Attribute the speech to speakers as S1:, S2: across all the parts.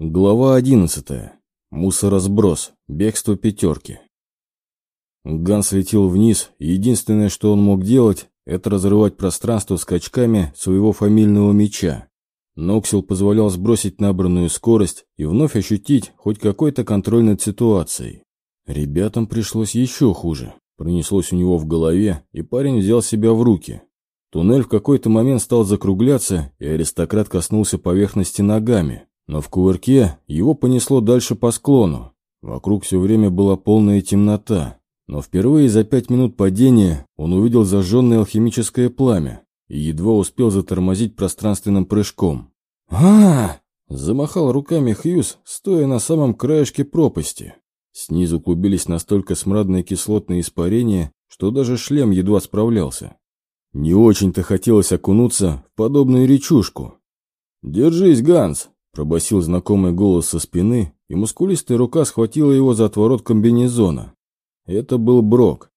S1: Глава одиннадцатая. Мусоросброс. Бегство пятерки. Ганс летел вниз, и единственное, что он мог делать, это разрывать пространство скачками своего фамильного меча. Ноксил позволял сбросить набранную скорость и вновь ощутить хоть какой-то контроль над ситуацией. Ребятам пришлось еще хуже. Пронеслось у него в голове, и парень взял себя в руки. Туннель в какой-то момент стал закругляться, и аристократ коснулся поверхности ногами, но в кувырке его понесло дальше по склону. Вокруг все время была полная темнота. Но впервые за пять минут падения он увидел зажженное алхимическое пламя и едва успел затормозить пространственным прыжком. а, Замахал руками Хьюз, стоя на самом краешке пропасти. Снизу клубились настолько смрадные кислотные испарения, что даже шлем едва справлялся. Не очень-то хотелось окунуться в подобную речушку. «Держись, Ганс!» Пробасил знакомый голос со спины, и мускулистая рука схватила его за отворот комбинезона. Это был Брок.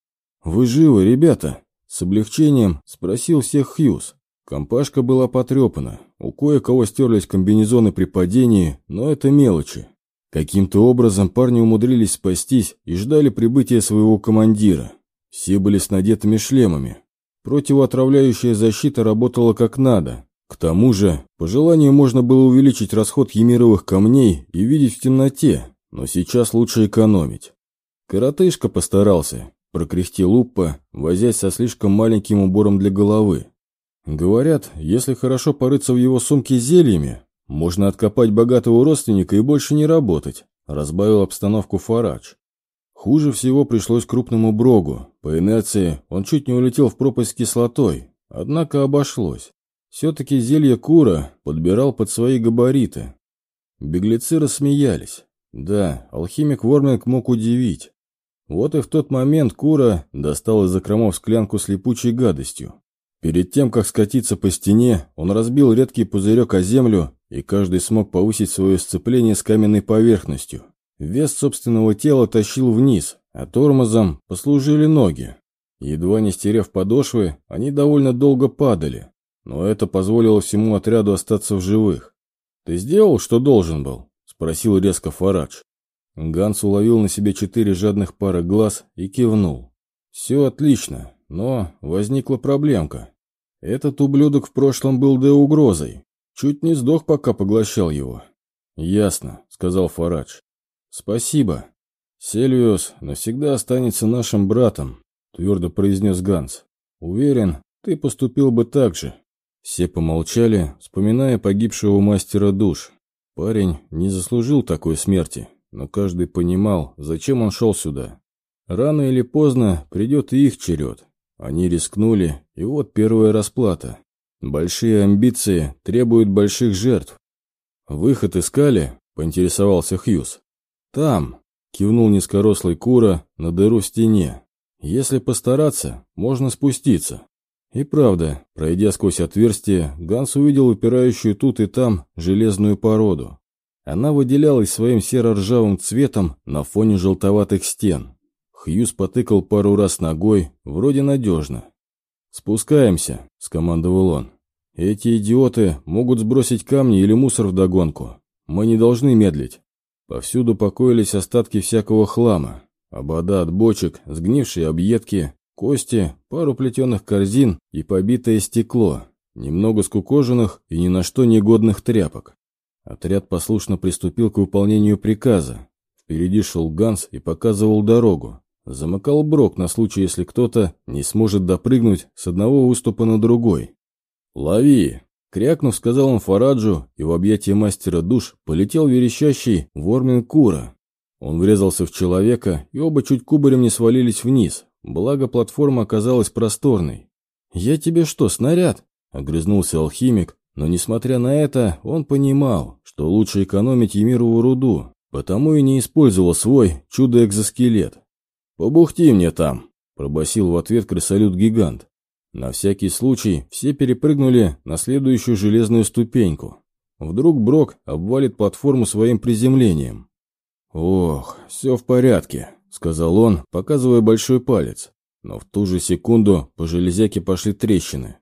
S1: «Вы живы, ребята?» С облегчением спросил всех Хьюз. Компашка была потрепана, у кое-кого стерлись комбинезоны при падении, но это мелочи. Каким-то образом парни умудрились спастись и ждали прибытия своего командира. Все были с надетыми шлемами. Противоотравляющая защита работала как надо, к тому же, по желанию можно было увеличить расход химировых камней и видеть в темноте, но сейчас лучше экономить. Коротышка постарался, прокряхтел Луппа, возясь со слишком маленьким убором для головы. Говорят, если хорошо порыться в его сумке зельями, можно откопать богатого родственника и больше не работать, разбавил обстановку Фарадж. Хуже всего пришлось крупному Брогу. По инерции он чуть не улетел в пропасть с кислотой, однако обошлось. Все-таки зелье Кура подбирал под свои габариты. Беглецы рассмеялись. Да, алхимик Ворминг мог удивить. Вот и в тот момент Кура достал из закромов склянку с липучей гадостью. Перед тем, как скатиться по стене, он разбил редкий пузырек о землю, и каждый смог повысить свое сцепление с каменной поверхностью. Вес собственного тела тащил вниз, а тормозом послужили ноги. Едва не стерев подошвы, они довольно долго падали но это позволило всему отряду остаться в живых. «Ты сделал, что должен был?» — спросил резко Фарадж. Ганс уловил на себе четыре жадных пары глаз и кивнул. «Все отлично, но возникла проблемка. Этот ублюдок в прошлом был да угрозой. Чуть не сдох, пока поглощал его». «Ясно», — сказал Фарадж. «Спасибо. Сельвиус навсегда останется нашим братом», — твердо произнес Ганс. «Уверен, ты поступил бы так же». Все помолчали, вспоминая погибшего мастера душ. Парень не заслужил такой смерти, но каждый понимал, зачем он шел сюда. Рано или поздно придет и их черед. Они рискнули, и вот первая расплата. Большие амбиции требуют больших жертв. «Выход искали?» – поинтересовался Хьюз. «Там», – кивнул низкорослый Кура на дыру в стене. «Если постараться, можно спуститься». И правда, пройдя сквозь отверстие, Ганс увидел упирающую тут и там железную породу. Она выделялась своим серо-ржавым цветом на фоне желтоватых стен. Хьюз потыкал пару раз ногой, вроде надежно. «Спускаемся», — скомандовал он. «Эти идиоты могут сбросить камни или мусор вдогонку. Мы не должны медлить». Повсюду покоились остатки всякого хлама. Обода от бочек, сгнившие объедки, Кости, пару плетеных корзин и побитое стекло, немного скукоженных и ни на что негодных тряпок. Отряд послушно приступил к выполнению приказа. Впереди шел Ганс и показывал дорогу. Замыкал Брок на случай, если кто-то не сможет допрыгнуть с одного выступа на другой. «Лови!» Крякнув, сказал он Фараджу, и в объятия мастера душ полетел верещащий Вормин Кура. Он врезался в человека, и оба чуть кубарем не свалились вниз, Благо, платформа оказалась просторной. «Я тебе что, снаряд?» — огрызнулся алхимик, но, несмотря на это, он понимал, что лучше экономить Емирову руду, потому и не использовал свой чудо-экзоскелет. «Побухти мне там!» — пробасил в ответ крысолют-гигант. На всякий случай все перепрыгнули на следующую железную ступеньку. Вдруг Брок обвалит платформу своим приземлением. «Ох, все в порядке», — сказал он, показывая большой палец. Но в ту же секунду по железяке пошли трещины.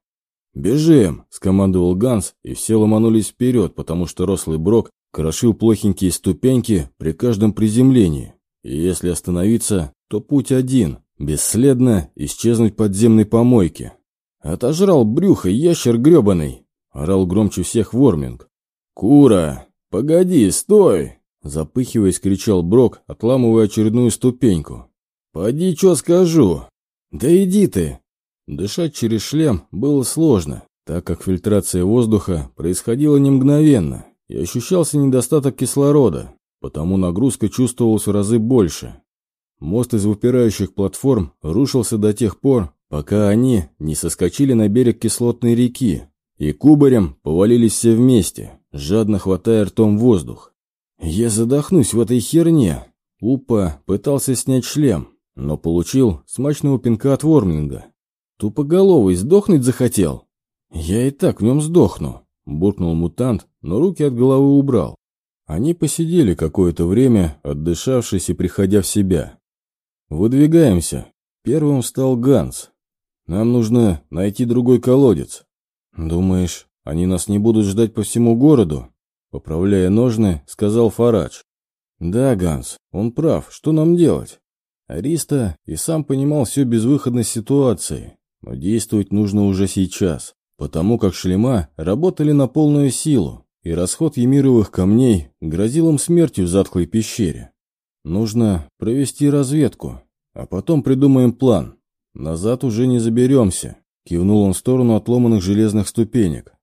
S1: «Бежим!» — скомандовал Ганс, и все ломанулись вперед, потому что рослый Брок крошил плохенькие ступеньки при каждом приземлении. И если остановиться, то путь один – бесследно исчезнуть подземной помойке. «Отожрал брюхо, ящер гребаный!» – орал громче всех Ворминг. «Кура! Погоди, стой!» – запыхиваясь, кричал Брок, отламывая очередную ступеньку. «Поди, что скажу!» «Да иди ты!» Дышать через шлем было сложно, так как фильтрация воздуха происходила не мгновенно, и ощущался недостаток кислорода, потому нагрузка чувствовалась в разы больше. Мост из выпирающих платформ рушился до тех пор, пока они не соскочили на берег кислотной реки и кубарем повалились все вместе, жадно хватая ртом воздух. «Я задохнусь в этой херне!» Упа пытался снять шлем, но получил смачного пинка от Вормлинга. «Тупоголовый сдохнуть захотел?» «Я и так в нем сдохну», — буркнул мутант, но руки от головы убрал. Они посидели какое-то время, отдышавшись и приходя в себя. «Выдвигаемся». Первым встал Ганс. «Нам нужно найти другой колодец». «Думаешь, они нас не будут ждать по всему городу?» Поправляя ножны, сказал Фарадж. «Да, Ганс, он прав. Что нам делать?» Ариста и сам понимал всю безвыходность ситуации, но действовать нужно уже сейчас, потому как шлема работали на полную силу, и расход емировых камней грозил им смертью в затхлой пещере. Нужно провести разведку, а потом придумаем план. Назад уже не заберемся, кивнул он в сторону отломанных железных ступенек.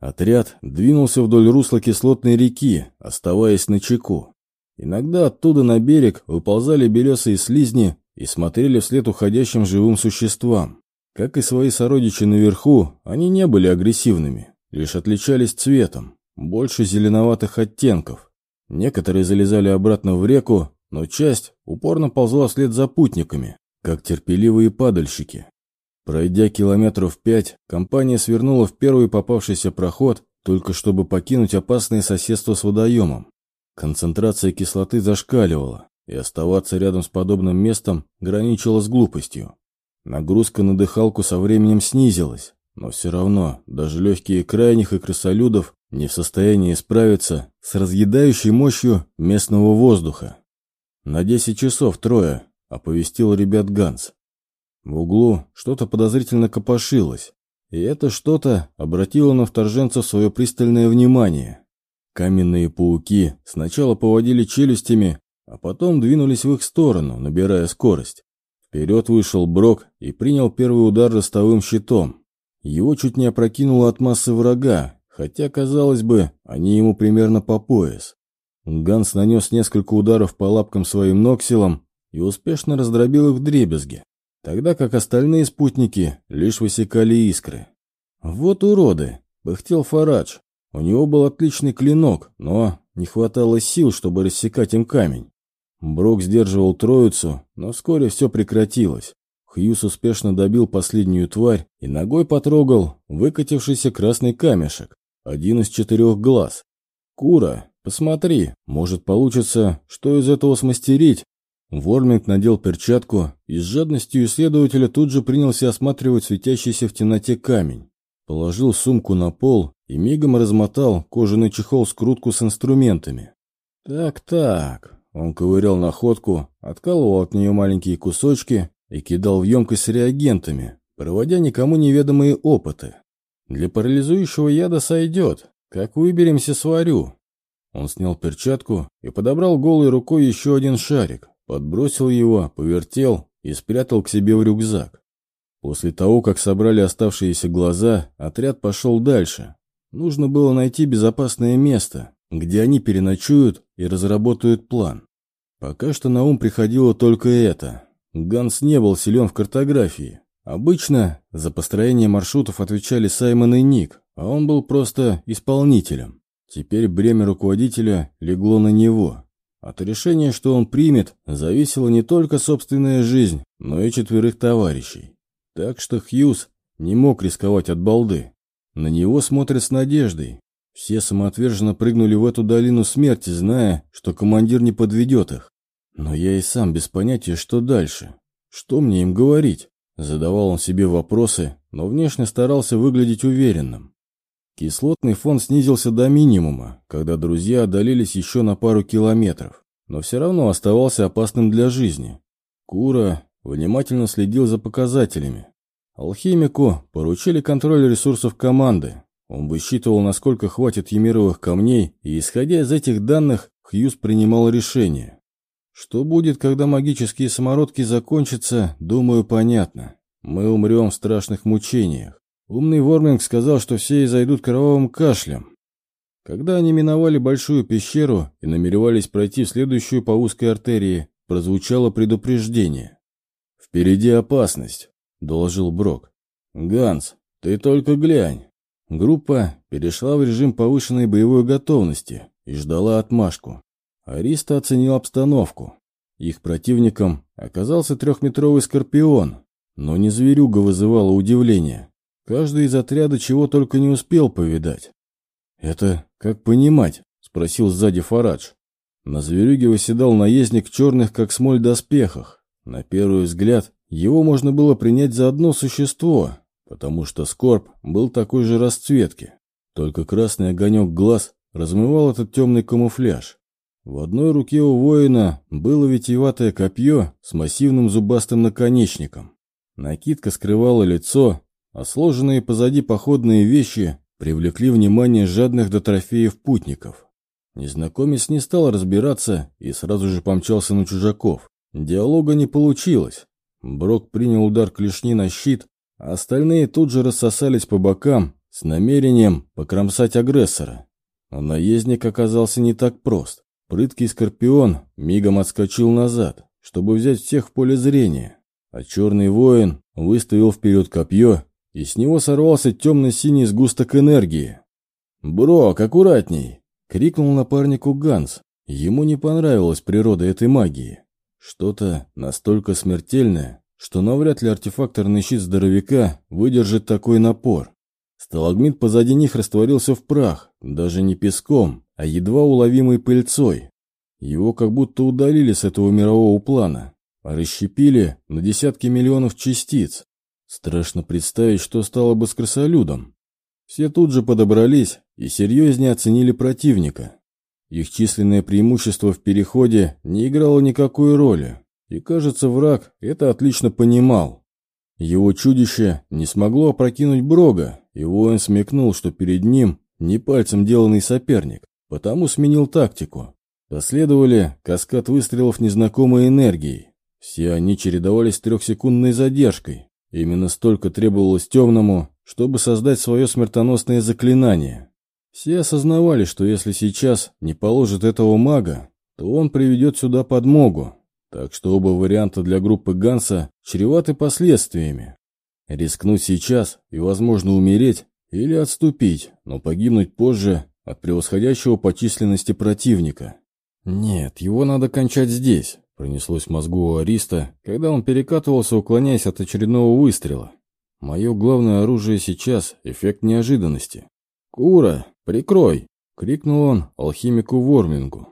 S1: Отряд двинулся вдоль русла кислотной реки, оставаясь на чеку. Иногда оттуда на берег выползали белесые слизни и смотрели вслед уходящим живым существам. Как и свои сородичи наверху, они не были агрессивными, лишь отличались цветом, больше зеленоватых оттенков. Некоторые залезали обратно в реку, но часть упорно ползла вслед за путниками, как терпеливые падальщики. Пройдя километров пять, компания свернула в первый попавшийся проход, только чтобы покинуть опасное соседство с водоемом. Концентрация кислоты зашкаливала, и оставаться рядом с подобным местом граничила с глупостью. Нагрузка на дыхалку со временем снизилась, но все равно даже легкие крайних и крысолюдов не в состоянии справиться с разъедающей мощью местного воздуха. «На десять часов трое», — оповестил ребят Ганс. В углу что-то подозрительно копошилось, и это что-то обратило на вторженцев свое пристальное внимание. Каменные пауки сначала поводили челюстями, а потом двинулись в их сторону, набирая скорость. Вперед вышел Брок и принял первый удар ростовым щитом. Его чуть не опрокинуло от массы врага, хотя, казалось бы, они ему примерно по пояс. Ганс нанес несколько ударов по лапкам своим ноксилом и успешно раздробил их в дребезги, тогда как остальные спутники лишь высекали искры. «Вот уроды!» — пыхтел Фарадж. У него был отличный клинок, но не хватало сил, чтобы рассекать им камень. Брок сдерживал троицу, но вскоре все прекратилось. Хьюз успешно добил последнюю тварь и ногой потрогал выкатившийся красный камешек, один из четырех глаз. «Кура, посмотри, может получится, что из этого смастерить?» Ворминг надел перчатку и с жадностью исследователя тут же принялся осматривать светящийся в темноте камень. Положил сумку на пол и мигом размотал кожаный чехол-скрутку с инструментами. «Так-так», он ковырял находку, откалывал от нее маленькие кусочки и кидал в емкость с реагентами, проводя никому неведомые опыты. «Для парализующего яда сойдет. Как выберемся, сварю». Он снял перчатку и подобрал голой рукой еще один шарик, подбросил его, повертел и спрятал к себе в рюкзак. После того, как собрали оставшиеся глаза, отряд пошел дальше. Нужно было найти безопасное место, где они переночуют и разработают план. Пока что на ум приходило только это. Ганс не был силен в картографии. Обычно за построение маршрутов отвечали Саймон и Ник, а он был просто исполнителем. Теперь бремя руководителя легло на него. От решения, что он примет, зависела не только собственная жизнь, но и четверых товарищей. Так что Хьюз не мог рисковать от балды. На него смотрят с надеждой. Все самоотверженно прыгнули в эту долину смерти, зная, что командир не подведет их. Но я и сам без понятия, что дальше. Что мне им говорить? Задавал он себе вопросы, но внешне старался выглядеть уверенным. Кислотный фон снизился до минимума, когда друзья одолелись еще на пару километров, но все равно оставался опасным для жизни. Кура внимательно следил за показателями. Алхимику поручили контроль ресурсов команды. Он высчитывал, насколько хватит емировых камней, и, исходя из этих данных, Хьюз принимал решение. Что будет, когда магические самородки закончатся, думаю, понятно. Мы умрем в страшных мучениях. Умный Ворминг сказал, что все изойдут кровавым кашлем. Когда они миновали большую пещеру и намеревались пройти в следующую по узкой артерии, прозвучало предупреждение. «Впереди опасность», — доложил Брок. «Ганс, ты только глянь». Группа перешла в режим повышенной боевой готовности и ждала отмашку. Ариста оценил обстановку. Их противником оказался трехметровый скорпион, но не зверюга вызывала удивление. Каждый из отряда чего только не успел повидать. «Это как понимать?» — спросил сзади Фарадж. На зверюге восседал наездник черных, как смоль, доспехах. На первый взгляд его можно было принять за одно существо, потому что Скорб был такой же расцветки. Только красный огонек глаз размывал этот темный камуфляж. В одной руке у воина было витиеватое копье с массивным зубастым наконечником. Накидка скрывала лицо, а сложенные позади походные вещи привлекли внимание жадных до трофеев путников. Незнакомец не стал разбираться и сразу же помчался на чужаков. Диалога не получилось. Брок принял удар клешни на щит, а остальные тут же рассосались по бокам с намерением покромсать агрессора. Но наездник оказался не так прост. Прыткий скорпион мигом отскочил назад, чтобы взять всех в поле зрения, а черный воин выставил вперед копье, и с него сорвался темно-синий сгусток энергии. «Брок, аккуратней!» — крикнул напарнику Ганс. Ему не понравилась природа этой магии. Что-то настолько смертельное, что навряд ли артефакторный щит здоровяка выдержит такой напор. Сталагмит позади них растворился в прах, даже не песком, а едва уловимой пыльцой. Его как будто удалили с этого мирового плана, а расщепили на десятки миллионов частиц. Страшно представить, что стало бы с крысолюдом. Все тут же подобрались и серьезнее оценили противника. Их численное преимущество в переходе не играло никакой роли, и, кажется, враг это отлично понимал. Его чудище не смогло опрокинуть Брога, и воин смекнул, что перед ним не пальцем деланный соперник, потому сменил тактику. Последовали каскад выстрелов незнакомой энергией. Все они чередовались трехсекундной задержкой. Именно столько требовалось темному, чтобы создать свое смертоносное заклинание. Все осознавали, что если сейчас не положит этого мага, то он приведет сюда подмогу. Так что оба варианта для группы Ганса чреваты последствиями. Рискнуть сейчас и, возможно, умереть или отступить, но погибнуть позже от превосходящего по численности противника. «Нет, его надо кончать здесь», — пронеслось в мозгу у Ариста, когда он перекатывался, уклоняясь от очередного выстрела. «Мое главное оружие сейчас — эффект неожиданности». «Кура, прикрой!» — крикнул он алхимику Вормингу.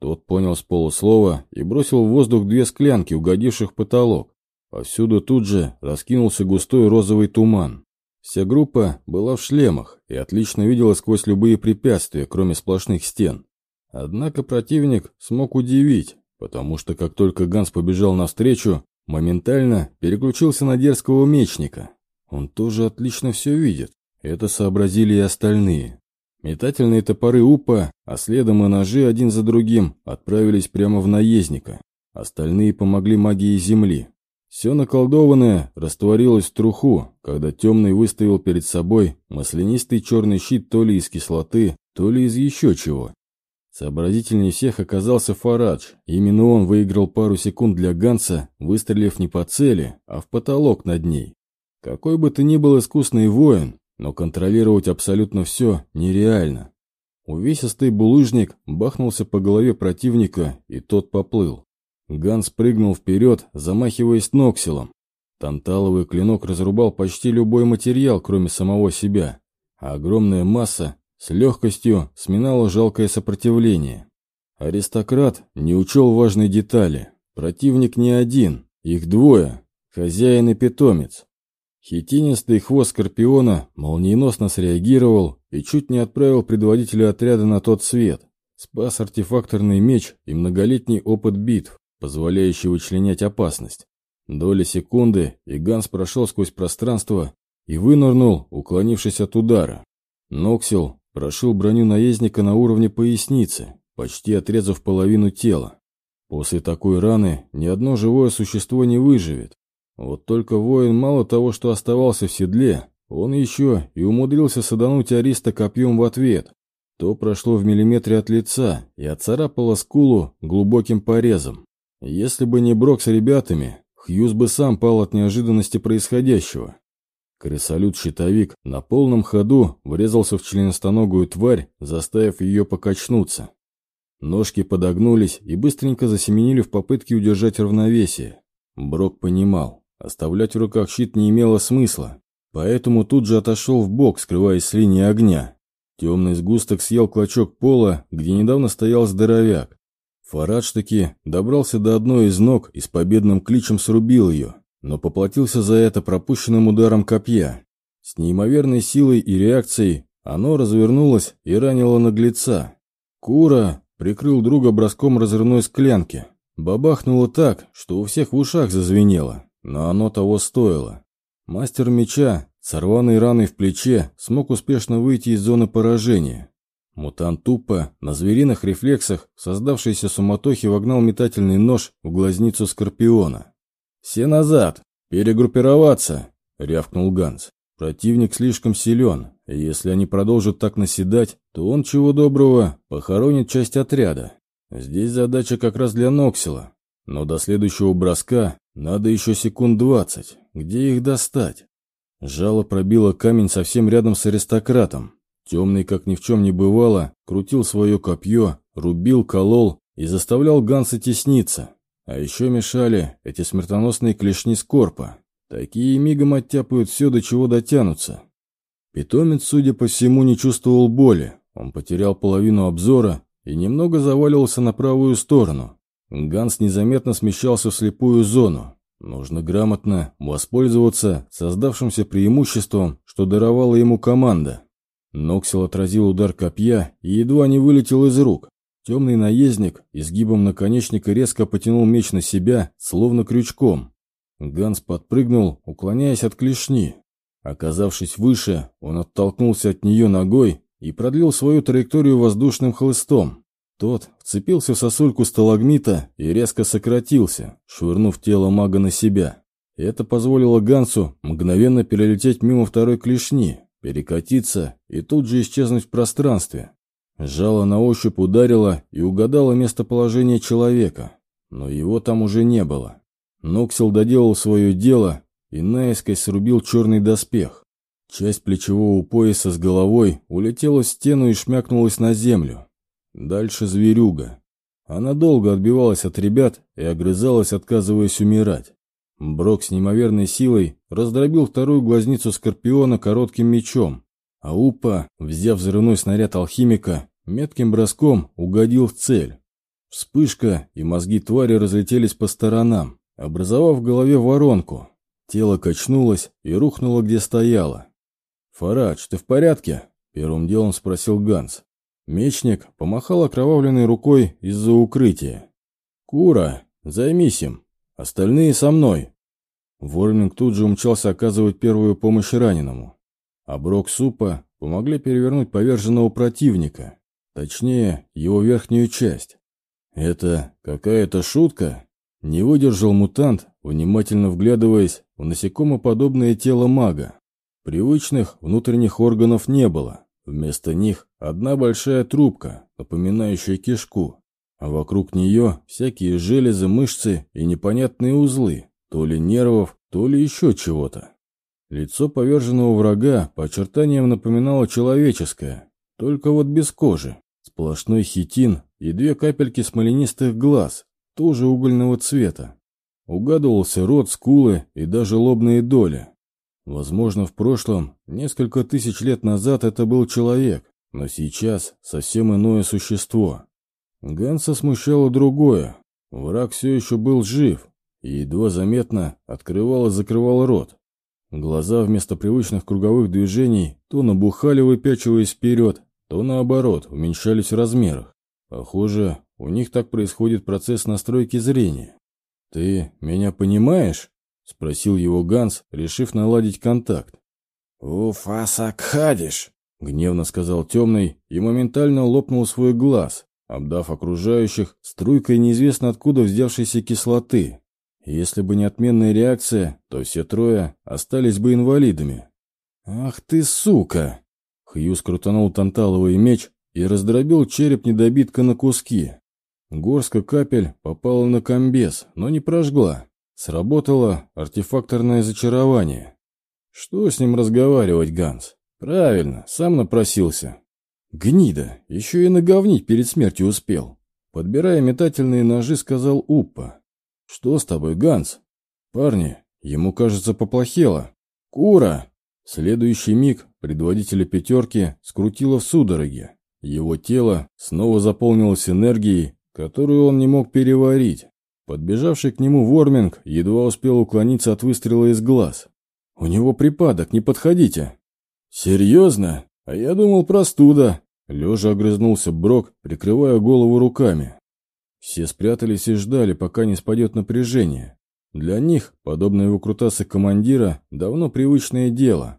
S1: Тот понял с полуслова и бросил в воздух две склянки, угодивших в потолок. Повсюду тут же раскинулся густой розовый туман. Вся группа была в шлемах и отлично видела сквозь любые препятствия, кроме сплошных стен. Однако противник смог удивить, потому что как только Ганс побежал навстречу, моментально переключился на дерзкого мечника. Он тоже отлично все видит. Это сообразили и остальные. Метательные топоры УПА, а следом и ножи один за другим отправились прямо в наездника. Остальные помогли магии земли. Все наколдованное растворилось в труху, когда темный выставил перед собой маслянистый черный щит то ли из кислоты, то ли из еще чего. Сообразительнее всех оказался Фарадж. Именно он выиграл пару секунд для Ганса, выстрелив не по цели, а в потолок над ней. Какой бы ты ни был искусный воин, но контролировать абсолютно все нереально. Увесистый булыжник бахнулся по голове противника, и тот поплыл. Ганс прыгнул вперед, замахиваясь ноксилом. Танталовый клинок разрубал почти любой материал, кроме самого себя, а огромная масса с легкостью сминала жалкое сопротивление. Аристократ не учел важной детали. Противник не один, их двое, хозяин и питомец. Хитинистый хвост Скорпиона молниеносно среагировал и чуть не отправил предводителя отряда на тот свет. Спас артефакторный меч и многолетний опыт битв, позволяющий вычленять опасность. Доля секунды, и Ганс прошел сквозь пространство и вынырнул, уклонившись от удара. Ноксил прошил броню наездника на уровне поясницы, почти отрезав половину тела. После такой раны ни одно живое существо не выживет. Вот только воин мало того, что оставался в седле, он еще и умудрился садануть Ариста копьем в ответ. То прошло в миллиметре от лица и отцарапало скулу глубоким порезом. Если бы не Брок с ребятами, Хьюз бы сам пал от неожиданности происходящего. Крысолют-щитовик на полном ходу врезался в членостоногую тварь, заставив ее покачнуться. Ножки подогнулись и быстренько засеменили в попытке удержать равновесие. Брок понимал, оставлять в руках щит не имело смысла, поэтому тут же отошел в бок, скрываясь с линии огня. Темный сгусток съел клочок пола, где недавно стоял здоровяк. Фарадж таки добрался до одной из ног и с победным кличем срубил ее но поплатился за это пропущенным ударом копья. С неимоверной силой и реакцией оно развернулось и ранило наглеца. Кура прикрыл друга броском разрывной склянки. Бабахнуло так, что у всех в ушах зазвенело, но оно того стоило. Мастер меча, с раной в плече, смог успешно выйти из зоны поражения. Мутант тупо, на звериных рефлексах, создавшейся суматохи вогнал метательный нож в глазницу Скорпиона. «Все назад! Перегруппироваться!» — рявкнул Ганс. «Противник слишком силен, и если они продолжат так наседать, то он, чего доброго, похоронит часть отряда. Здесь задача как раз для Ноксила. Но до следующего броска надо еще секунд двадцать. Где их достать?» Жало пробило камень совсем рядом с аристократом. Темный, как ни в чем не бывало, крутил свое копье, рубил, колол и заставлял Ганса тесниться. А еще мешали эти смертоносные клешни скорпа. Такие мигом оттяпают все, до чего дотянутся. Питомец, судя по всему, не чувствовал боли. Он потерял половину обзора и немного заваливался на правую сторону. Ганс незаметно смещался в слепую зону. Нужно грамотно воспользоваться создавшимся преимуществом, что даровала ему команда. Ноксил отразил удар копья и едва не вылетел из рук. Темный наездник изгибом наконечника резко потянул меч на себя, словно крючком. Ганс подпрыгнул, уклоняясь от клешни. Оказавшись выше, он оттолкнулся от нее ногой и продлил свою траекторию воздушным хлыстом. Тот вцепился в сосульку сталагмита и резко сократился, швырнув тело мага на себя. Это позволило Гансу мгновенно перелететь мимо второй клешни, перекатиться и тут же исчезнуть в пространстве. Жало на ощупь ударило и угадало местоположение человека, но его там уже не было. Ноксил доделал свое дело и наискось срубил черный доспех. Часть плечевого пояса с головой улетела в стену и шмякнулась на землю. Дальше зверюга. Она долго отбивалась от ребят и огрызалась, отказываясь умирать. Брок с неимоверной силой раздробил вторую глазницу Скорпиона коротким мечом, а Упа, взяв взрывной снаряд алхимика, метким броском угодил в цель. Вспышка, и мозги твари разлетелись по сторонам, образовав в голове воронку. Тело качнулось и рухнуло, где стояло. «Фарадж, ты в порядке?» — первым делом спросил Ганс. Мечник помахал окровавленной рукой из-за укрытия. «Кура, займись им. Остальные со мной». Ворминг тут же умчался оказывать первую помощь раненому. А Брок Супа помогли перевернуть поверженного противника, точнее, его верхнюю часть. Это какая-то шутка? Не выдержал мутант, внимательно вглядываясь в насекомоподобное тело мага. Привычных внутренних органов не было. Вместо них одна большая трубка, напоминающая кишку, а вокруг нее всякие железы, мышцы и непонятные узлы, то ли нервов, то ли еще чего-то. Лицо поверженного врага по очертаниям напоминало человеческое, только вот без кожи. Сплошной хитин и две капельки смоленистых глаз, тоже угольного цвета. Угадывался рот, скулы и даже лобные доли. Возможно, в прошлом, несколько тысяч лет назад это был человек, но сейчас совсем иное существо. Ганса смущало другое. Враг все еще был жив и едва заметно открывал и закрывал рот. Глаза вместо привычных круговых движений то набухали, выпячиваясь вперед, то наоборот, уменьшались в размерах. Похоже, у них так происходит процесс настройки зрения. «Ты меня понимаешь?» — спросил его Ганс, решив наладить контакт.
S2: «Уфаса кхадиш!»
S1: — гневно сказал темный и моментально лопнул свой глаз, обдав окружающих струйкой неизвестно откуда взявшейся кислоты. Если бы не отменная реакция, то все трое остались бы инвалидами. «Ах ты, сука!» Хью скрутанул танталовый меч и раздробил череп недобитка на куски. Горска капель попала на комбез, но не прожгла. Сработало артефакторное зачарование. Что с ним разговаривать, Ганс? Правильно, сам напросился. Гнида, еще и наговнить перед смертью успел. Подбирая метательные ножи, сказал Уппа. Что с тобой, Ганс? Парни, ему, кажется, поплохело. Кура! следующий миг предводителя пятерки скрутило в судороге. Его тело снова заполнилось энергией, которую он не мог переварить. Подбежавший к нему Ворминг едва успел уклониться от выстрела из глаз. «У него припадок, не подходите!» «Серьезно? А я думал, простуда!» Лежа огрызнулся Брок, прикрывая голову руками. Все спрятались и ждали, пока не спадет напряжение. Для них подобное выкрутасы командира давно привычное дело.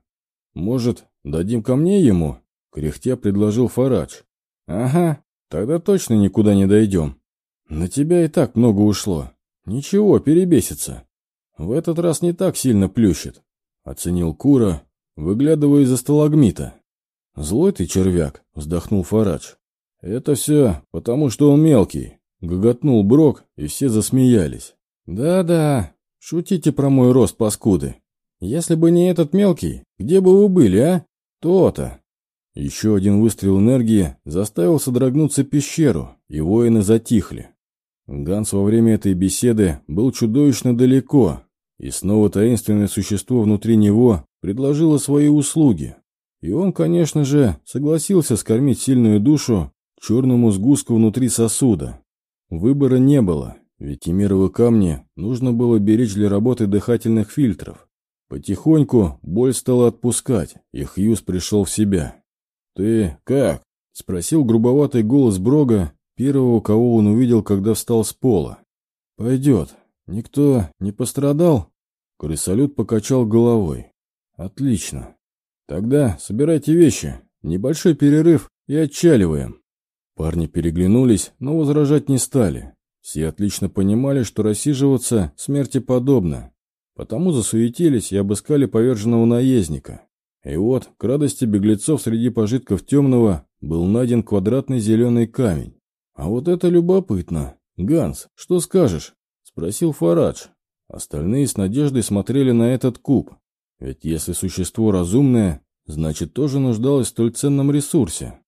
S1: «Может, дадим ко мне ему?» — кряхтя предложил Фарадж. «Ага, тогда точно никуда не дойдем. На тебя и так много ушло. Ничего, перебесится. В этот раз не так сильно плющит», — оценил Кура, выглядывая из-за сталагмита. «Злой ты, червяк», — вздохнул Фарадж. «Это все потому, что он мелкий», — гоготнул Брок, и все засмеялись. «Да-да, шутите про мой рост, паскуды. Если бы не этот мелкий, где бы вы были, а? То-то. Еще один выстрел энергии заставил содрогнуться пещеру, и воины затихли. Ганс во время этой беседы был чудовищно далеко, и снова таинственное существо внутри него предложило свои услуги. И он, конечно же, согласился скормить сильную душу черному сгустку внутри сосуда. Выбора не было, ведь эмировые камни нужно было беречь для работы дыхательных фильтров. Потихоньку боль стала отпускать, и Хьюз пришел в себя. «Ты как?» — спросил грубоватый голос Брога, первого, кого он увидел, когда встал с пола. «Пойдет. Никто не пострадал?» Крысолют покачал головой. «Отлично. Тогда собирайте вещи. Небольшой перерыв и отчаливаем». Парни переглянулись, но возражать не стали. Все отлично понимали, что рассиживаться смерти подобно. Потому засуетились и обыскали поверженного наездника. И вот, к радости беглецов среди пожитков темного, был найден квадратный зеленый камень. «А вот это любопытно. Ганс, что скажешь?» — спросил Фарадж. Остальные с надеждой смотрели на этот куб. Ведь если существо разумное, значит тоже нуждалось в столь ценном ресурсе.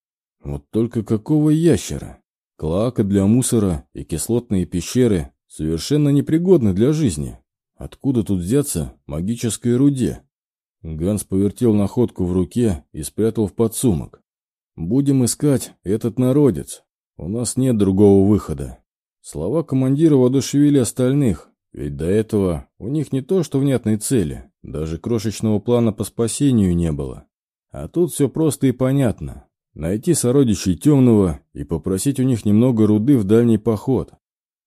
S1: Вот только какого ящера? Клака для мусора и кислотные пещеры совершенно непригодны для жизни. Откуда тут взяться магической руде? Ганс повертел находку в руке и спрятал в подсумок. «Будем искать этот народец. У нас нет другого выхода». Слова командира воодушевили остальных, ведь до этого у них не то что внятной цели, даже крошечного плана по спасению не было. А тут все просто и понятно. Найти сородичей темного и попросить у них немного руды в дальний поход.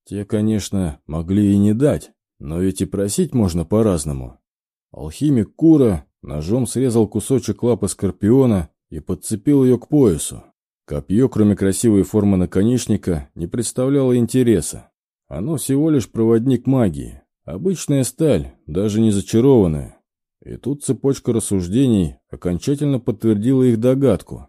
S1: Те, конечно, могли и не дать, но ведь и просить можно по-разному. Алхимик Кура ножом срезал кусочек лапы скорпиона и подцепил ее к поясу. Копье, кроме красивой формы наконечника, не представляло интереса. Оно всего лишь проводник магии. Обычная сталь, даже не зачарованная. И тут цепочка рассуждений окончательно подтвердила их догадку.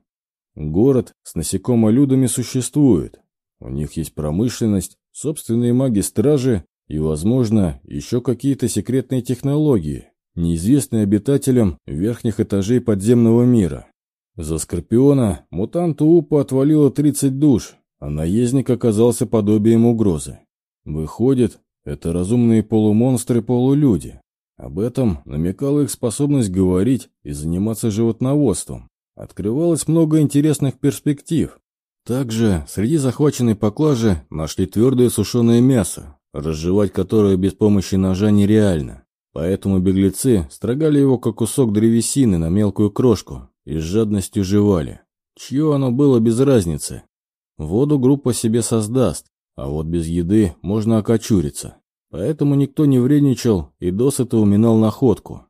S1: Город с насекомолюдами существует. У них есть промышленность, собственные маги-стражи и, возможно, еще какие-то секретные технологии, неизвестные обитателям верхних этажей подземного мира. За Скорпиона мутанту Упа отвалило 30 душ, а наездник оказался подобием угрозы. Выходит, это разумные полумонстры-полулюди. Об этом намекала их способность говорить и заниматься животноводством. Открывалось много интересных перспектив. Также среди захваченной поклажи нашли твердое сушеное мясо, разжевать которое без помощи ножа нереально. Поэтому беглецы строгали его, как кусок древесины, на мелкую крошку и с жадностью жевали. Чье оно было без разницы. Воду группа себе создаст, а вот без еды можно окочуриться. Поэтому никто не вредничал и досыта уминал находку.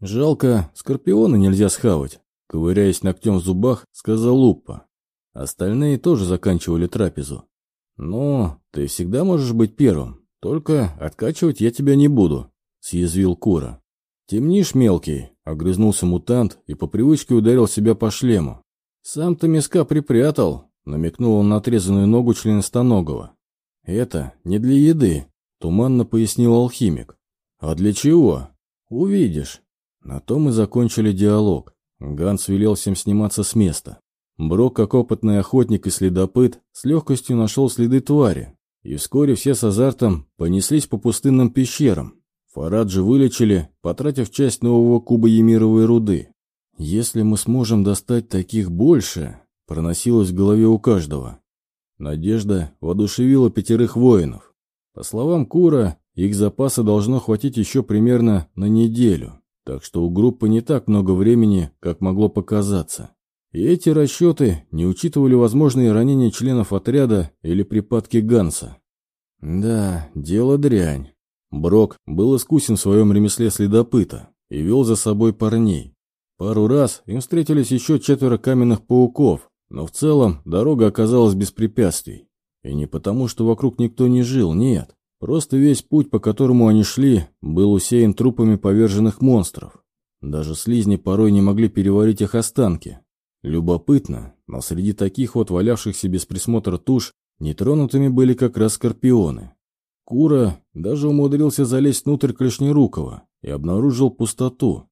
S1: «Жалко, скорпиона нельзя схавать», — ковыряясь ногтем в зубах, сказал Луппа. Остальные тоже заканчивали трапезу. «Ну, ты всегда можешь быть первым, только откачивать я тебя не буду», — съязвил Кура. «Темнишь, мелкий», — огрызнулся мутант и по привычке ударил себя по шлему. «Сам-то миска припрятал», — намекнул он на отрезанную ногу членистоногого. «Это не для еды», — туманно пояснил алхимик. «А для чего?» «Увидишь». На том и закончили диалог. Ганс велел всем сниматься с места. Брок, как опытный охотник и следопыт, с легкостью нашел следы твари, и вскоре все с азартом понеслись по пустынным пещерам. Фараджи вылечили, потратив часть нового куба емировой руды. «Если мы сможем достать таких больше», — проносилось в голове у каждого. Надежда воодушевила пятерых воинов. По словам Кура, их запаса должно хватить еще примерно на неделю, так что у группы не так много времени, как могло показаться. И эти расчеты не учитывали возможные ранения членов отряда или припадки Ганса. Да, дело дрянь. Брок был искусен в своем ремесле следопыта и вел за собой парней. Пару раз им встретились еще четверо каменных пауков, но в целом дорога оказалась без препятствий. И не потому, что вокруг никто не жил, нет. Просто весь путь, по которому они шли, был усеян трупами поверженных монстров. Даже слизни порой не могли переварить их останки, Любопытно, но среди таких вот валявшихся без присмотра туш нетронутыми были как раз скорпионы. Кура даже умудрился залезть внутрь Клешнерукова и обнаружил пустоту.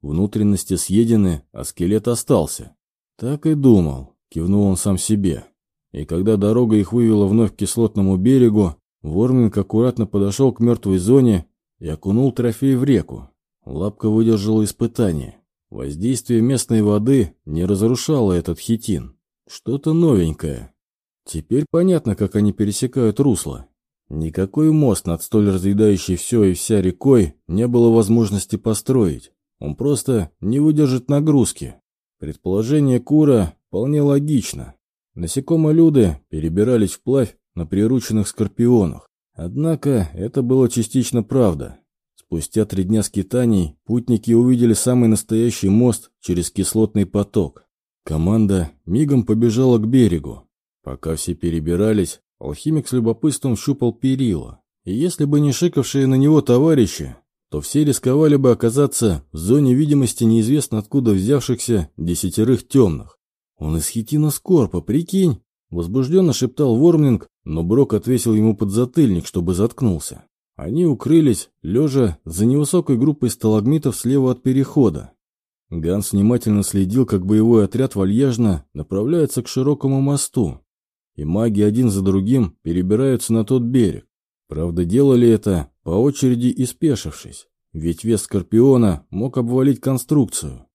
S1: Внутренности съедены, а скелет остался. Так и думал, кивнул он сам себе. И когда дорога их вывела вновь к кислотному берегу, Ворминг аккуратно подошел к мертвой зоне и окунул трофей в реку. Лапка выдержала испытание. Воздействие местной воды не разрушало этот хитин. Что-то новенькое. Теперь понятно, как они пересекают русло. Никакой мост над столь разъедающей все и вся рекой не было возможности построить. Он просто не выдержит нагрузки. Предположение Кура вполне логично. Насекомолюды перебирались вплавь на прирученных скорпионах. Однако это было частично правда. Спустя три дня скитаний путники увидели самый настоящий мост через кислотный поток. Команда мигом побежала к берегу. Пока все перебирались, алхимик с любопытством щупал перила. И если бы не шикавшие на него товарищи, то все рисковали бы оказаться в зоне видимости неизвестно откуда взявшихся десятерых темных. «Он из хитина Скорпа, прикинь!» Возбужденно шептал Вормлинг, но Брок отвесил ему подзатыльник, чтобы заткнулся. Они укрылись, лежа за невысокой группой сталагмитов слева от перехода. Ганс внимательно следил, как боевой отряд вальяжно направляется к широкому мосту, и маги один за другим перебираются на тот берег. Правда, делали это по очереди и спешившись, ведь вес Скорпиона мог обвалить конструкцию.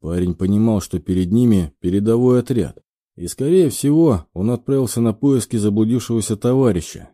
S1: Парень понимал, что перед ними передовой отряд, и, скорее всего, он отправился на поиски заблудившегося товарища.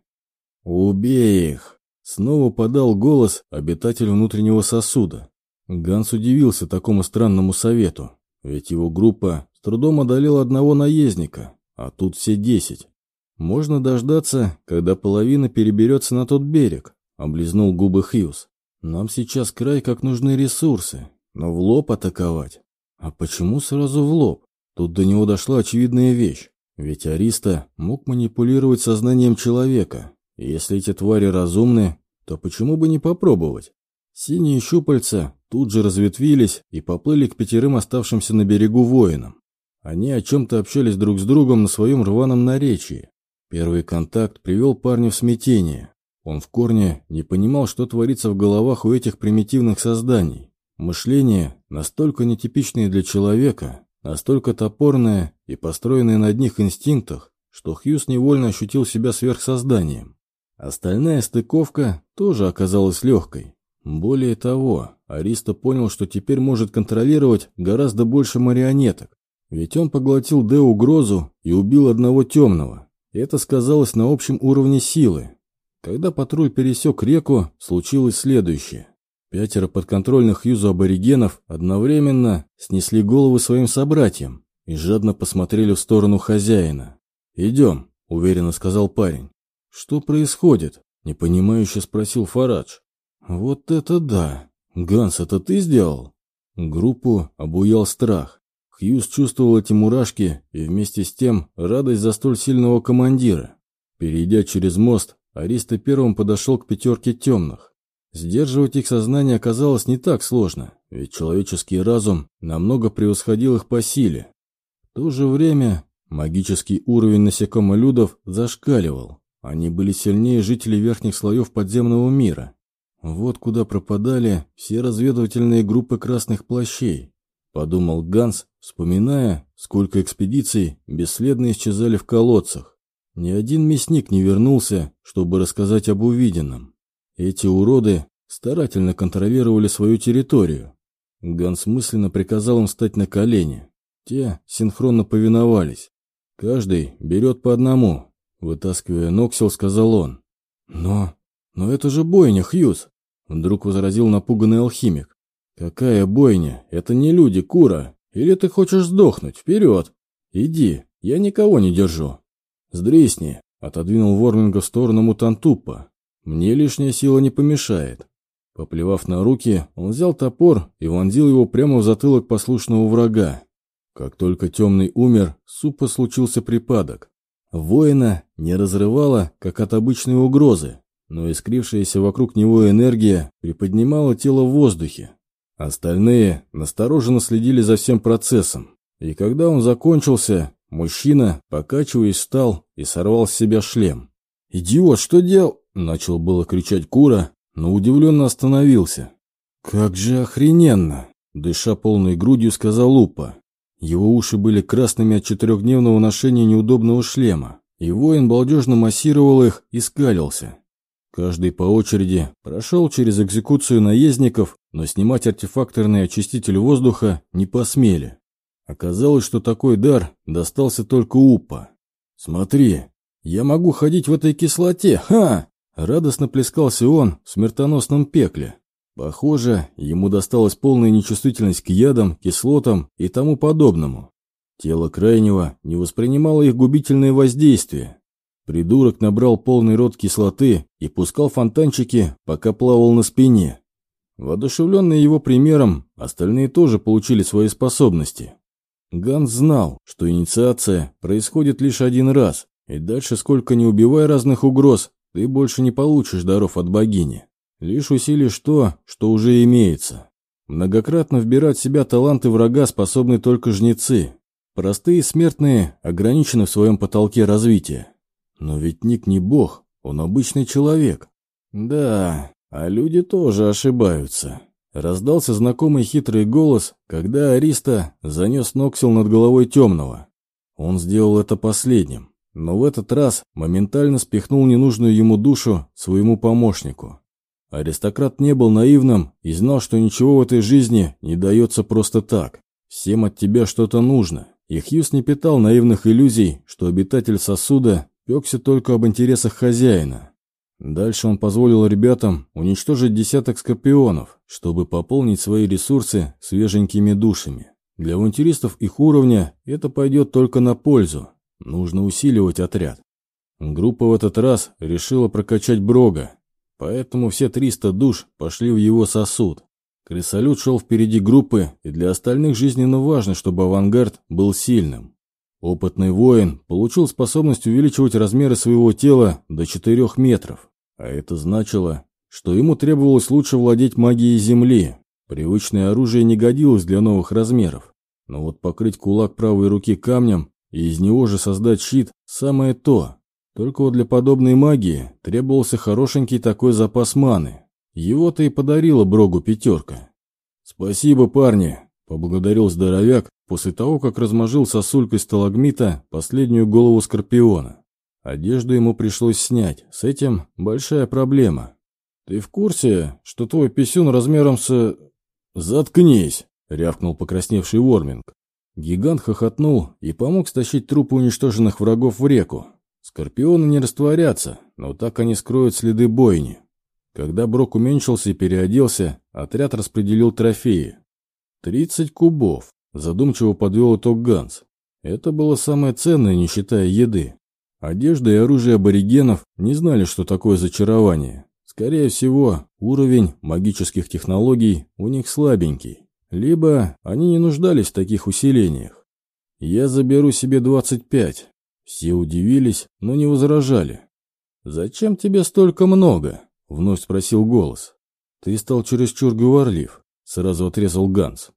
S1: «Убей их!» Снова подал голос обитатель внутреннего сосуда. Ганс удивился такому странному совету, ведь его группа с трудом одолела одного наездника, а тут все десять. Можно дождаться, когда половина переберется на тот берег, облизнул губы Хьюз. Нам сейчас край как нужны ресурсы, но в лоб атаковать. А почему сразу в лоб? Тут до него дошла очевидная вещь. Ведь Ариста мог манипулировать сознанием человека, если эти твари разумны, то почему бы не попробовать? Синие щупальца тут же разветвились и поплыли к пятерым оставшимся на берегу воинам. Они о чем-то общались друг с другом на своем рваном наречии. Первый контакт привел парня в смятение. Он в корне не понимал, что творится в головах у этих примитивных созданий. Мышление настолько нетипичное для человека, настолько топорное и построенное на одних инстинктах, что Хьюз невольно ощутил себя сверхсозданием. Остальная стыковка тоже оказалась легкой. Более того, Ариста понял, что теперь может контролировать гораздо больше марионеток. Ведь он поглотил Д угрозу и убил одного темного. Это сказалось на общем уровне силы. Когда патруль пересек реку, случилось следующее. Пятеро подконтрольных Юзу аборигенов одновременно снесли головы своим собратьям и жадно посмотрели в сторону хозяина. «Идем», — уверенно сказал парень. «Что происходит?» — непонимающе спросил Фарадж. «Вот это да! Ганс, это ты сделал?» Группу обуял страх. Хьюз чувствовал эти мурашки и вместе с тем радость за столь сильного командира. Перейдя через мост, Ариста первым подошел к пятерке темных. Сдерживать их сознание оказалось не так сложно, ведь человеческий разум намного превосходил их по силе. В то же время магический уровень насекомолюдов зашкаливал. Они были сильнее жителей верхних слоев подземного мира. Вот куда пропадали все разведывательные группы красных плащей, подумал Ганс, вспоминая, сколько экспедиций бесследно исчезали в колодцах. Ни один мясник не вернулся, чтобы рассказать об увиденном. Эти уроды старательно контролировали свою территорию. Ганс мысленно приказал им встать на колени. Те синхронно повиновались. Каждый берет по одному. Вытаскивая Ноксил, сказал он. Но... но это же бойня, Хьюз! Вдруг возразил напуганный алхимик. «Какая бойня? Это не люди, Кура. Или ты хочешь сдохнуть? Вперед! Иди, я никого не держу». «Сдрисни!» — отодвинул Ворминга в сторону мутантупа. «Мне лишняя сила не помешает». Поплевав на руки, он взял топор и вонзил его прямо в затылок послушного врага. Как только темный умер, супа случился припадок. Воина не разрывало, как от обычной угрозы, но искрившаяся вокруг него энергия приподнимала тело в воздухе. Остальные настороженно следили за всем процессом, и когда он закончился, Мужчина, покачиваясь, встал и сорвал с себя шлем. «Идиот, что делал?» – начал было кричать Кура, но удивленно остановился. «Как же охрененно!» – дыша полной грудью, сказал Лупа. Его уши были красными от четырехдневного ношения неудобного шлема, и воин балдежно массировал их и скалился. Каждый по очереди прошел через экзекуцию наездников, но снимать артефакторный очиститель воздуха не посмели. Оказалось, что такой дар достался только Упа. «Смотри, я могу ходить в этой кислоте, ха!» Радостно плескался он в смертоносном пекле. Похоже, ему досталась полная нечувствительность к ядам, кислотам и тому подобному. Тело крайнего не воспринимало их губительное воздействие. Придурок набрал полный рот кислоты и пускал фонтанчики, пока плавал на спине. Воодушевленные его примером, остальные тоже получили свои способности. Ганс знал, что инициация происходит лишь один раз, и дальше сколько не убивай разных угроз, ты больше не получишь даров от богини. Лишь усилишь то, что уже имеется. Многократно вбирать в себя таланты врага способны только жнецы. Простые смертные ограничены в своем потолке развития. Но ведь Ник не бог, он обычный человек. Да, а люди тоже ошибаются. Раздался знакомый хитрый голос, когда Ариста занес Ноксил над головой темного. Он сделал это последним, но в этот раз моментально спихнул ненужную ему душу своему помощнику. Аристократ не был наивным и знал, что ничего в этой жизни не дается просто так. Всем от тебя что-то нужно. И Хьюз не питал наивных иллюзий, что обитатель сосуда пекся только об интересах хозяина. Дальше он позволил ребятам уничтожить десяток скорпионов, чтобы пополнить свои ресурсы свеженькими душами. Для авантюристов их уровня это пойдет только на пользу. Нужно усиливать отряд. Группа в этот раз решила прокачать Брога, поэтому все 300 душ пошли в его сосуд. Крысолют шел впереди группы, и для остальных жизненно важно, чтобы авангард был сильным. Опытный воин получил способность увеличивать размеры своего тела до 4 метров, а это значило, что ему требовалось лучше владеть магией Земли. Привычное оружие не годилось для новых размеров, но вот покрыть кулак правой руки камнем и из него же создать щит – самое то. Только вот для подобной магии требовался хорошенький такой запас маны. Его-то и подарила Брогу пятерка. «Спасибо, парни!» – поблагодарил здоровяк, после того, как размажил сосулькой сталагмита последнюю голову Скорпиона. Одежду ему пришлось снять, с этим большая проблема. «Ты в курсе, что твой писюн размером с...» «Заткнись!» — рявкнул покрасневший Ворминг. Гигант хохотнул и помог стащить трупы уничтоженных врагов в реку. Скорпионы не растворятся, но так они скроют следы бойни. Когда Брок уменьшился и переоделся, отряд распределил трофеи. «Тридцать кубов», — задумчиво подвел итог Ганс. Это было самое ценное, не считая еды. Одежда и оружие аборигенов не знали, что такое зачарование. Скорее всего, уровень магических технологий у них слабенький. Либо они не нуждались в таких усилениях. Я заберу себе 25. Все удивились, но не возражали. «Зачем тебе столько много?» — вновь спросил голос. «Ты стал чересчур говорлив», — сразу отрезал Ганс.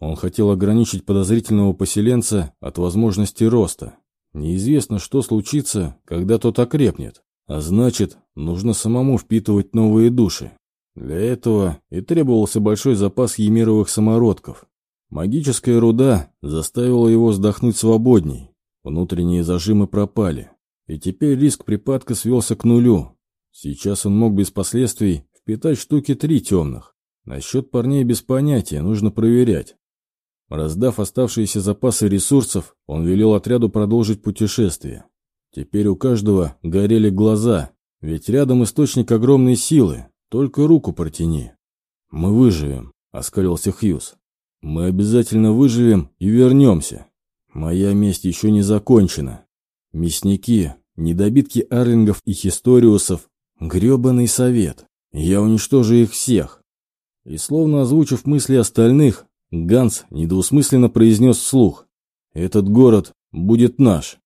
S1: Он хотел ограничить подозрительного поселенца от возможности роста. Неизвестно, что случится, когда тот окрепнет. А значит, нужно самому впитывать новые души. Для этого и требовался большой запас емировых самородков. Магическая руда заставила его вздохнуть свободней. Внутренние зажимы пропали. И теперь риск припадка свелся к нулю. Сейчас он мог без последствий впитать штуки три темных. Насчет парней без понятия, нужно проверять. Раздав оставшиеся запасы ресурсов, он велел отряду продолжить путешествие. Теперь у каждого горели глаза, ведь рядом источник огромной силы, только руку протяни. «Мы выживем», — оскалился Хьюз. «Мы обязательно выживем и вернемся. Моя месть еще не закончена. Мясники, недобитки арлингов и хисториусов, гребаный совет. Я уничтожу их всех». И словно озвучив мысли остальных, Ганс недвусмысленно произнес вслух. «Этот город будет наш».